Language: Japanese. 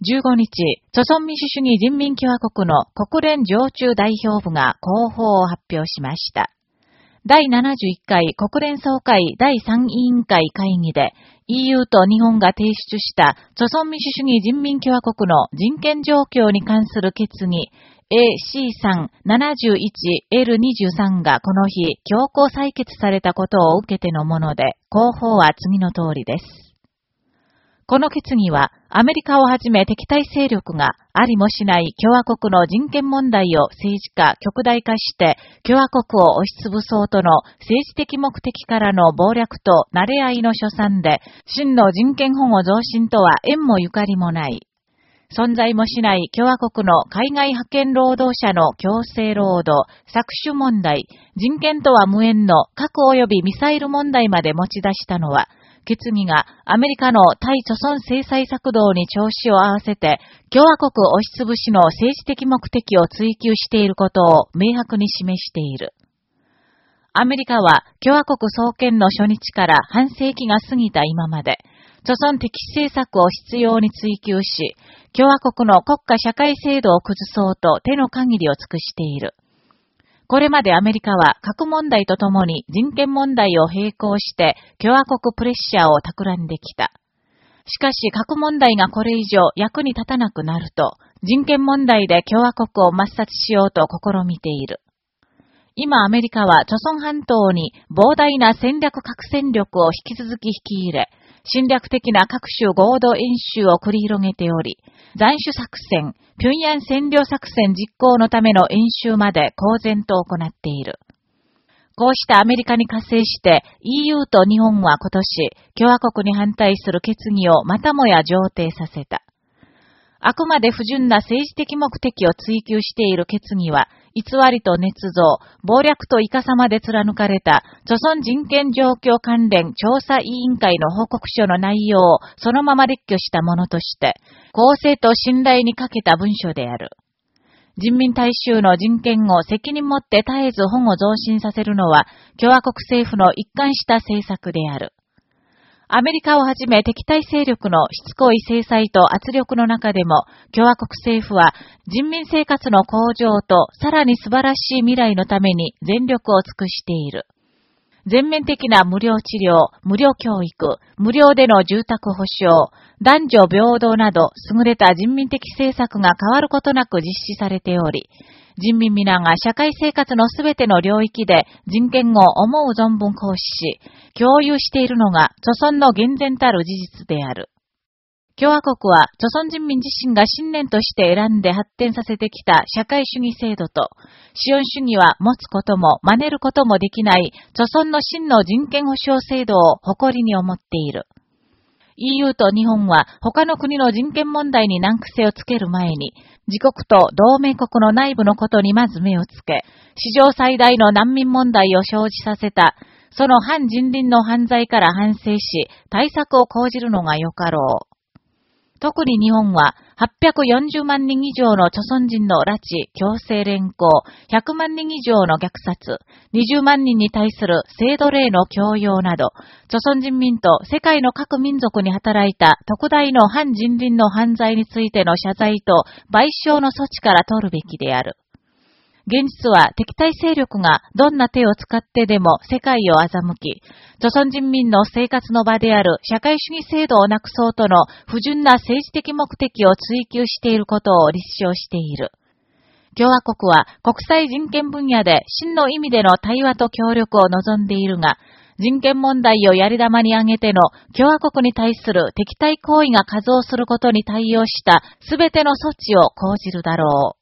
15日、朝鮮民主主義人民共和国の国連常駐代表部が広報を発表しました。第71回国連総会第3委員会会議で EU と日本が提出した朝鮮民主主義人民共和国の人権状況に関する決議 AC371L23 がこの日強行採決されたことを受けてのもので、広報は次の通りです。この決議は、アメリカをはじめ敵対勢力がありもしない共和国の人権問題を政治化、極大化して、共和国を押しつぶそうとの政治的目的からの暴略と慣れ合いの所賛で、真の人権保護増進とは縁もゆかりもない。存在もしない共和国の海外派遣労働者の強制労働、搾取問題、人権とは無縁の核及びミサイル問題まで持ち出したのは、決議がアメリカの対著村制裁策動に調子を合わせて、共和国押しつぶしの政治的目的を追求していることを明白に示している。アメリカは共和国創建の初日から半世紀が過ぎた今まで、著村的政策を必要に追求し、共和国の国家社会制度を崩そうと手の限りを尽くしている。これまでアメリカは核問題とともに人権問題を並行して共和国プレッシャーを企んできた。しかし核問題がこれ以上役に立たなくなると、人権問題で共和国を抹殺しようと試みている。今アメリカは、著村半島に膨大な戦略核戦力を引き続き引き入れ、侵略的な各種合同演習を繰り広げており、斬首作戦、平壌占領作戦実行のための演習まで公然と行っている。こうしたアメリカに加勢して EU と日本は今年、共和国に反対する決議をまたもや上呈させた。あくまで不純な政治的目的を追求している決議は、偽りと捏造、暴略といかさまで貫かれた、著村人権状況関連調査委員会の報告書の内容をそのまま列挙したものとして、公正と信頼にかけた文書である。人民大衆の人権を責任持って絶えず保護増進させるのは、共和国政府の一貫した政策である。アメリカをはじめ敵対勢力のしつこい制裁と圧力の中でも、共和国政府は人民生活の向上とさらに素晴らしい未来のために全力を尽くしている。全面的な無料治療、無料教育、無料での住宅保障、男女平等など優れた人民的政策が変わることなく実施されており、人民皆が社会生活のすべての領域で人権を思う存分行使し、共有しているのが、著村の厳然たる事実である。共和国は、著村人民自身が信念として選んで発展させてきた社会主義制度と、資本主義は持つことも真似ることもできない、著村の真の人権保障制度を誇りに思っている。EU と日本は他の国の人権問題に難癖をつける前に、自国と同盟国の内部のことにまず目をつけ、史上最大の難民問題を生じさせた、その反人倫の犯罪から反省し、対策を講じるのがよかろう。特に日本は840万人以上の著村人の拉致、強制連行、100万人以上の虐殺、20万人に対する制度例の強要など、著村人民と世界の各民族に働いた特大の反人民の犯罪についての謝罪と賠償の措置から取るべきである。現実は敵対勢力がどんな手を使ってでも世界を欺き、著存人民の生活の場である社会主義制度をなくそうとの不純な政治的目的を追求していることを立証している。共和国は国際人権分野で真の意味での対話と協力を望んでいるが、人権問題をやり玉に挙げての共和国に対する敵対行為が加増することに対応した全ての措置を講じるだろう。